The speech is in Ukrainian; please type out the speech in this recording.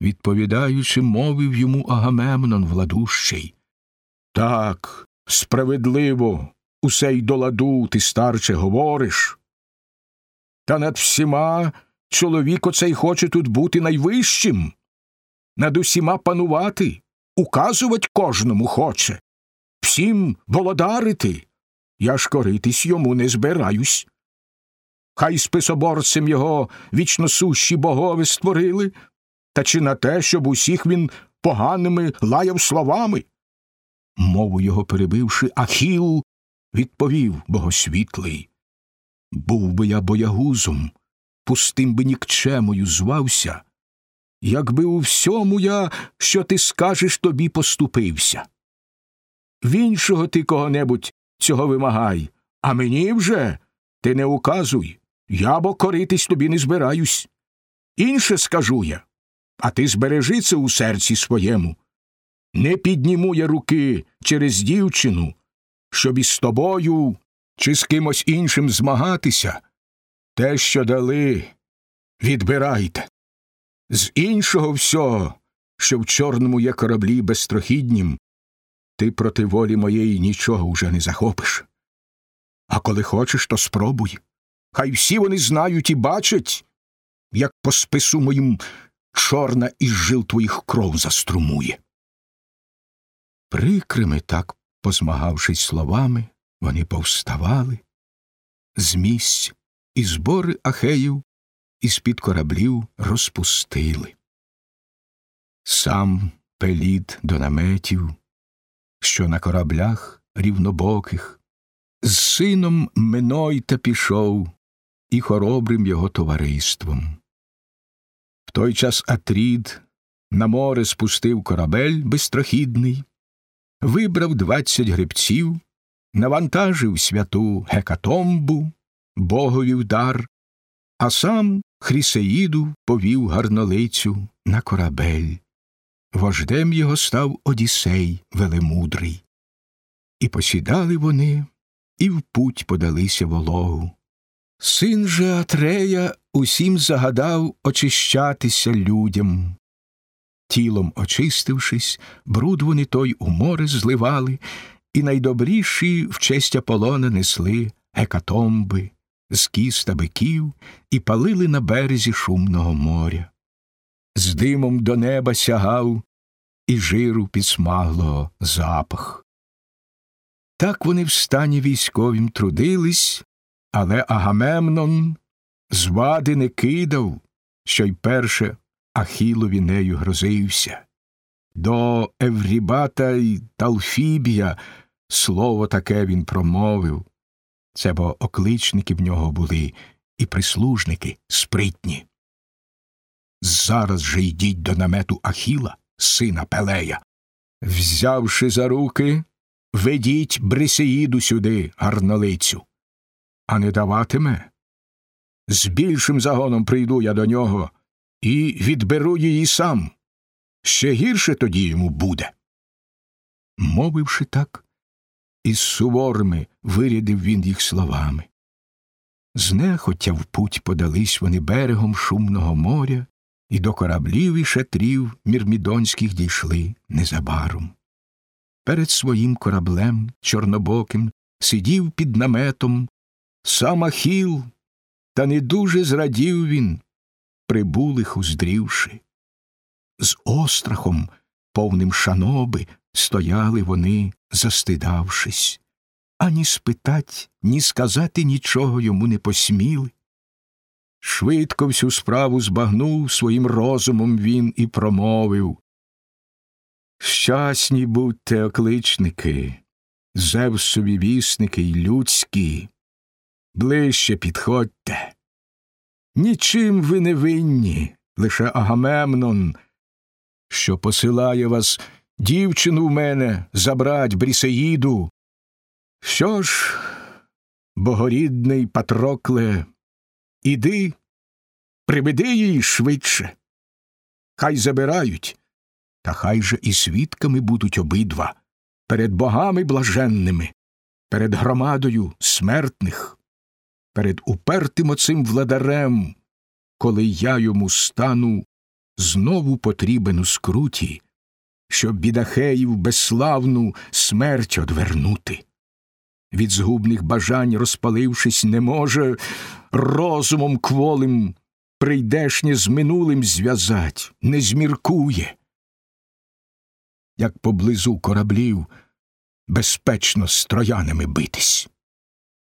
відповідаючи, мовив йому Агамемнон владущий. Так, справедливо, усе й до ладу ти, старче, говориш. Та над всіма чоловік оцей хоче тут бути найвищим, над усіма панувати, указувати кожному хоче, всім володарити. Я ж коритись йому не збираюсь. Хай списоборцем його вічно сущі богови створили, та чи на те, щоб усіх він поганими лаяв словами? Мову його перебивши, Ахіл відповів богосвітлий. Був би я боягузом, пустим би нікчемою звався, якби у всьому я, що ти скажеш, тобі поступився. В іншого ти кого-небудь цього вимагай, а мені вже ти не указуй, я бо коритись тобі не збираюсь. Інше скажу я, а ти збережи це у серці своєму. Не підніму я руки через дівчину, щоб із тобою чи з кимось іншим змагатися. Те, що дали, відбирайте. З іншого всього, що в чорному є кораблі безстрохіднім, ти проти волі моєї нічого уже не захопиш. А коли хочеш, то спробуй. Хай всі вони знають і бачать, як по спису моїм чорна із жил твоїх кров заструмує. Прикрими так, позмагавшись словами, вони повставали з місць і збори ахеїв із під кораблів розпустили. Сам пелід до наметів, що на кораблях рівнобоких, з сином Менойта пішов і хоробрим його товариством. В той час Атрід на море спустив корабель безстрохідний, вибрав двадцять гребців, навантажив святу гекатомбу, богові дар, а сам Хрісеїду повів гарнолицю на корабель. Вождем його став Одіссей велемудрий. І посідали вони, і в путь подалися вологу. Син же Атрея усім загадав очищатися людям. Тілом очистившись, бруд вони той у море зливали, і найдобріші в честь Аполлона несли гекатомби, з кіз биків і палили на березі шумного моря. З димом до неба сягав і жиру підсмаглого запах. Так вони в стані військовім трудились, але Агамемнон звади не кидав, що й перше Ахілові нею грозився. До Еврібата й Талфібія слово таке він промовив. Це бо окличники в нього були і прислужники спритні. Зараз же йдіть до намету Ахіла, сина Пелея. Взявши за руки, ведіть Брисеїду сюди, гарнолицю а не даватиме. З більшим загоном прийду я до нього і відберу її сам. Ще гірше тоді йому буде. Мовивши так, із суворими вирядив він їх словами. Знехотя в путь подались вони берегом шумного моря, і до кораблів і шатрів мірмідонських дійшли незабаром. Перед своїм кораблем чорнобоким сидів під наметом Сам Ахіл, та не дуже зрадів він, прибулих уздрівши. З острахом, повним шаноби, стояли вони, застидавшись, ані спитать, ні сказати нічого йому не посміли. Швидко всю справу збагнув своїм розумом він і промовив Щасні будьте, окличники, Зевсові вісники й людські. Ближче підходьте. Нічим ви не винні, лише Агамемнон, що посилає вас дівчину в мене забрать Брісеїду. Що ж, богорідний Патрокле, іди, приведи її швидше. Хай забирають, та хай же і свідками будуть обидва перед богами блаженними, перед громадою смертних перед упертим оцим владарем, коли я йому стану знову потрібен у скруті, щоб бідахеїв безславну смерть одвернути. Від згубних бажань, розпалившись, не може розумом кволим прийдешнє з минулим зв'язать, не зміркує. Як поблизу кораблів безпечно з троянами битись.